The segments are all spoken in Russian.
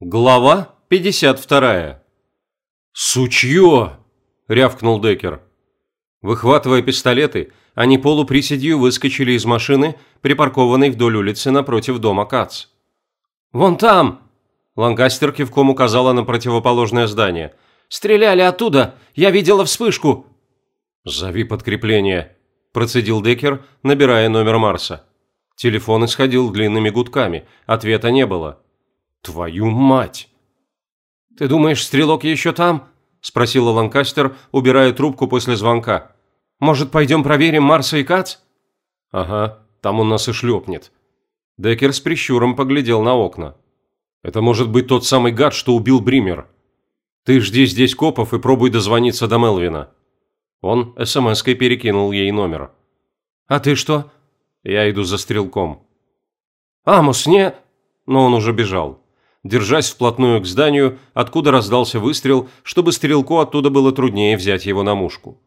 Глава 52. «Сучье!» – рявкнул Деккер. Выхватывая пистолеты, они полуприседью выскочили из машины, припаркованной вдоль улицы напротив дома Кац. «Вон там!» – Ланкастер кивком указала на противоположное здание. «Стреляли оттуда! Я видела вспышку!» «Зови подкрепление!» – процедил Деккер, набирая номер Марса. Телефон исходил длинными гудками, ответа не было. Твою мать! Ты думаешь, стрелок еще там? Спросила Ланкастер, убирая трубку после звонка. Может, пойдем проверим Марса и Кац? Ага, там он нас и шлепнет. Деккер с прищуром поглядел на окна. Это может быть тот самый гад, что убил Бример. Ты жди здесь копов и пробуй дозвониться до Мелвина. Он смс-кой перекинул ей номер. «А ты что?» «Я иду за стрелком». «Амус, не...» Но он уже бежал держась вплотную к зданию, откуда раздался выстрел, чтобы стрелку оттуда было труднее взять его на мушку.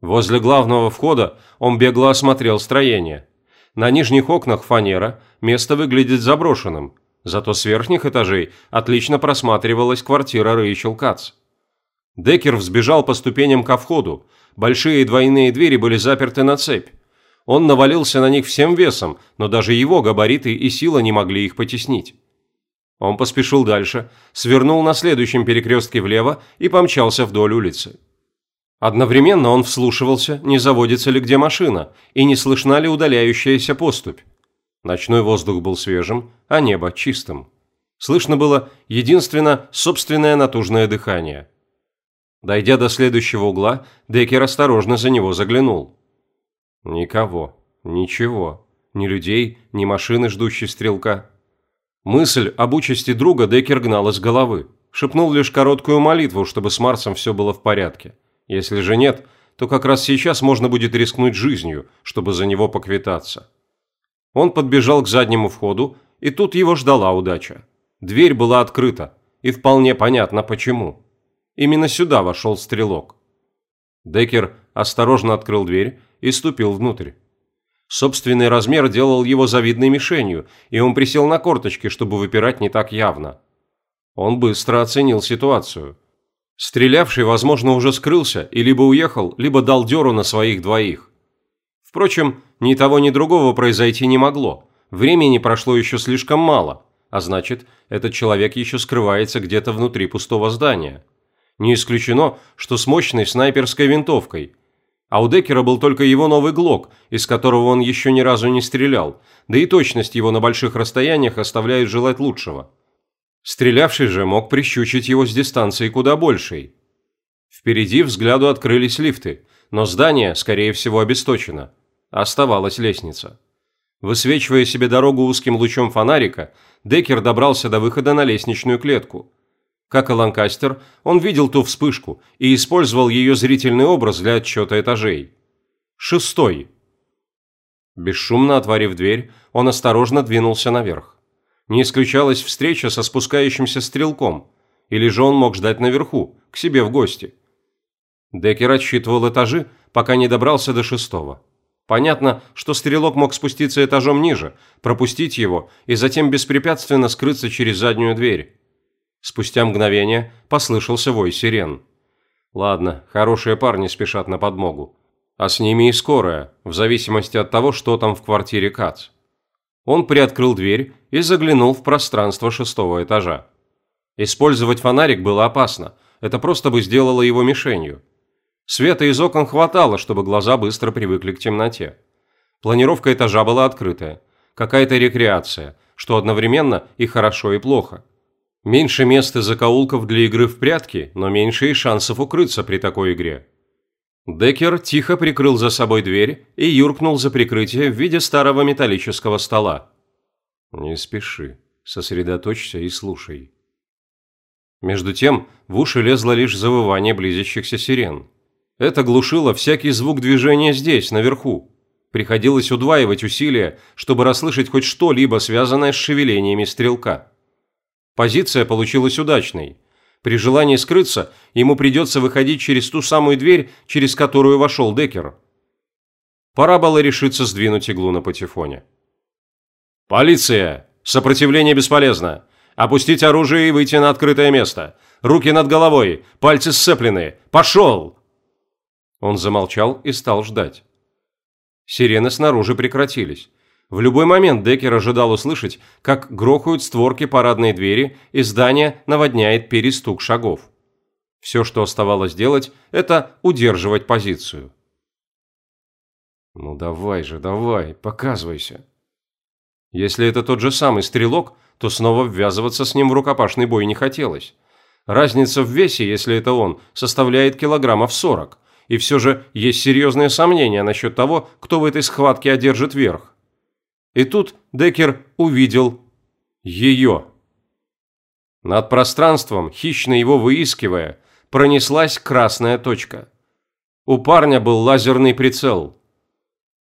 Возле главного входа он бегло осмотрел строение. На нижних окнах фанера, место выглядит заброшенным, зато с верхних этажей отлично просматривалась квартира Рэйчел Кац. Деккер взбежал по ступеням ко входу, большие двойные двери были заперты на цепь. Он навалился на них всем весом, но даже его габариты и сила не могли их потеснить. Он поспешил дальше, свернул на следующем перекрестке влево и помчался вдоль улицы. Одновременно он вслушивался, не заводится ли где машина, и не слышна ли удаляющаяся поступь. Ночной воздух был свежим, а небо чистым. Слышно было единственно собственное натужное дыхание. Дойдя до следующего угла, Деккер осторожно за него заглянул. Никого, ничего, ни людей, ни машины, ждущей стрелка. Мысль об участи друга Деккер гнал из головы. Шепнул лишь короткую молитву, чтобы с Марсом все было в порядке. Если же нет, то как раз сейчас можно будет рискнуть жизнью, чтобы за него поквитаться. Он подбежал к заднему входу, и тут его ждала удача. Дверь была открыта, и вполне понятно почему. Именно сюда вошел стрелок. Деккер осторожно открыл дверь и ступил внутрь. Собственный размер делал его завидной мишенью, и он присел на корточки, чтобы выпирать не так явно. Он быстро оценил ситуацию. Стрелявший, возможно, уже скрылся и либо уехал, либо дал дёру на своих двоих. Впрочем, ни того, ни другого произойти не могло. Времени прошло еще слишком мало, а значит, этот человек еще скрывается где-то внутри пустого здания. Не исключено, что с мощной снайперской винтовкой – а у Деккера был только его новый ГЛОК, из которого он еще ни разу не стрелял, да и точность его на больших расстояниях оставляет желать лучшего. Стрелявший же мог прищучить его с дистанции куда большей. Впереди взгляду открылись лифты, но здание, скорее всего, обесточено. Оставалась лестница. Высвечивая себе дорогу узким лучом фонарика, Деккер добрался до выхода на лестничную клетку – как и Ланкастер, он видел ту вспышку и использовал ее зрительный образ для отсчета этажей. Шестой. Бесшумно отворив дверь, он осторожно двинулся наверх. Не исключалась встреча со спускающимся стрелком, или же он мог ждать наверху, к себе в гости. Деккер отсчитывал этажи, пока не добрался до шестого. Понятно, что стрелок мог спуститься этажом ниже, пропустить его и затем беспрепятственно скрыться через заднюю дверь. Спустя мгновение послышался вой сирен. Ладно, хорошие парни спешат на подмогу. А с ними и скорая, в зависимости от того, что там в квартире Кац. Он приоткрыл дверь и заглянул в пространство шестого этажа. Использовать фонарик было опасно, это просто бы сделало его мишенью. Света из окон хватало, чтобы глаза быстро привыкли к темноте. Планировка этажа была открытая. Какая-то рекреация, что одновременно и хорошо, и плохо. Меньше мест и закоулков для игры в прятки, но меньше и шансов укрыться при такой игре. Деккер тихо прикрыл за собой дверь и юркнул за прикрытие в виде старого металлического стола. «Не спеши, сосредоточься и слушай». Между тем, в уши лезло лишь завывание близящихся сирен. Это глушило всякий звук движения здесь, наверху. Приходилось удваивать усилия, чтобы расслышать хоть что-либо, связанное с шевелениями стрелка. Позиция получилась удачной. При желании скрыться, ему придется выходить через ту самую дверь, через которую вошел Деккер. Пора было решиться сдвинуть иглу на патефоне. «Полиция! Сопротивление бесполезно! Опустить оружие и выйти на открытое место. Руки над головой, пальцы сцеплены. Пошел!» Он замолчал и стал ждать. Сирены снаружи прекратились. В любой момент Деккер ожидал услышать, как грохают створки парадной двери, и здание наводняет перестук шагов. Все, что оставалось делать, это удерживать позицию. «Ну давай же, давай, показывайся». Если это тот же самый стрелок, то снова ввязываться с ним в рукопашный бой не хотелось. Разница в весе, если это он, составляет килограммов 40, и все же есть серьезные сомнения насчет того, кто в этой схватке одержит верх. И тут Деккер увидел ее. Над пространством, хищно его выискивая, пронеслась красная точка. У парня был лазерный прицел.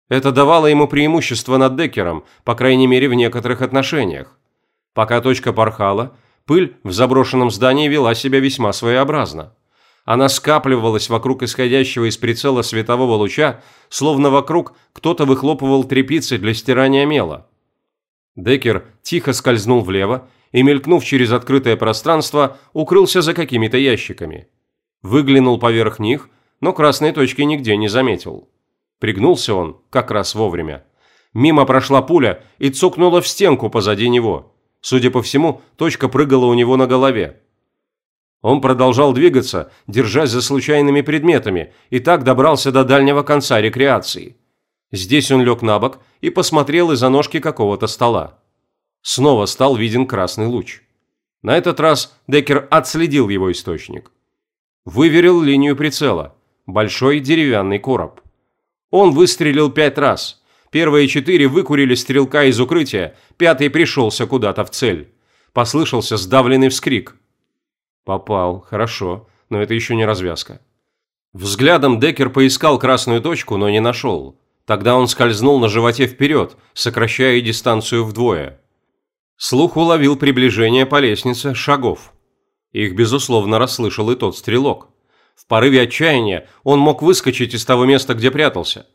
Это давало ему преимущество над Деккером, по крайней мере в некоторых отношениях. Пока точка порхала, пыль в заброшенном здании вела себя весьма своеобразно. Она скапливалась вокруг исходящего из прицела светового луча, словно вокруг кто-то выхлопывал тряпицы для стирания мела. Деккер тихо скользнул влево и, мелькнув через открытое пространство, укрылся за какими-то ящиками. Выглянул поверх них, но красной точки нигде не заметил. Пригнулся он как раз вовремя. Мимо прошла пуля и цокнула в стенку позади него. Судя по всему, точка прыгала у него на голове. Он продолжал двигаться, держась за случайными предметами, и так добрался до дальнего конца рекреации. Здесь он лег на бок и посмотрел из-за ножки какого-то стола. Снова стал виден красный луч. На этот раз Деккер отследил его источник. Выверил линию прицела. Большой деревянный короб. Он выстрелил пять раз. Первые четыре выкурили стрелка из укрытия, пятый пришелся куда-то в цель. Послышался сдавленный вскрик – Попал, хорошо, но это еще не развязка. Взглядом Деккер поискал красную точку, но не нашел. Тогда он скользнул на животе вперед, сокращая дистанцию вдвое. Слух уловил приближение по лестнице шагов. Их, безусловно, расслышал и тот стрелок. В порыве отчаяния он мог выскочить из того места, где прятался.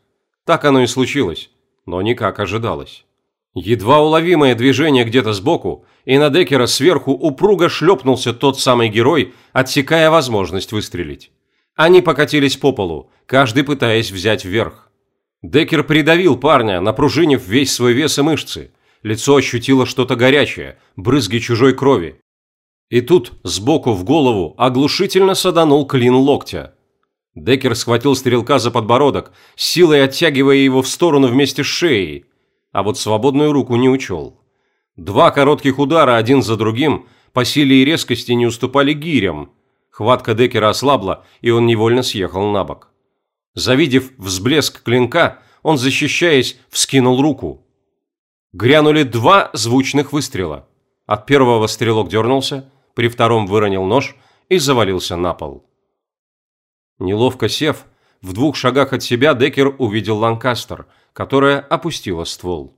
Так оно и случилось, но не как ожидалось. Едва уловимое движение где-то сбоку, и на Деккера сверху упруго шлепнулся тот самый герой, отсекая возможность выстрелить. Они покатились по полу, каждый пытаясь взять вверх. Деккер придавил парня, напружинив весь свой вес и мышцы. Лицо ощутило что-то горячее, брызги чужой крови. И тут, сбоку в голову, оглушительно саданул клин локтя. Деккер схватил стрелка за подбородок, силой оттягивая его в сторону вместе с шеей, а вот свободную руку не учел. Два коротких удара один за другим по силе и резкости не уступали гирям. Хватка Деккера ослабла, и он невольно съехал на бок. Завидев взблеск клинка, он, защищаясь, вскинул руку. Грянули два звучных выстрела. От первого стрелок дернулся, при втором выронил нож и завалился на пол. Неловко сев, в двух шагах от себя Деккер увидел Ланкастер, которая опустила ствол.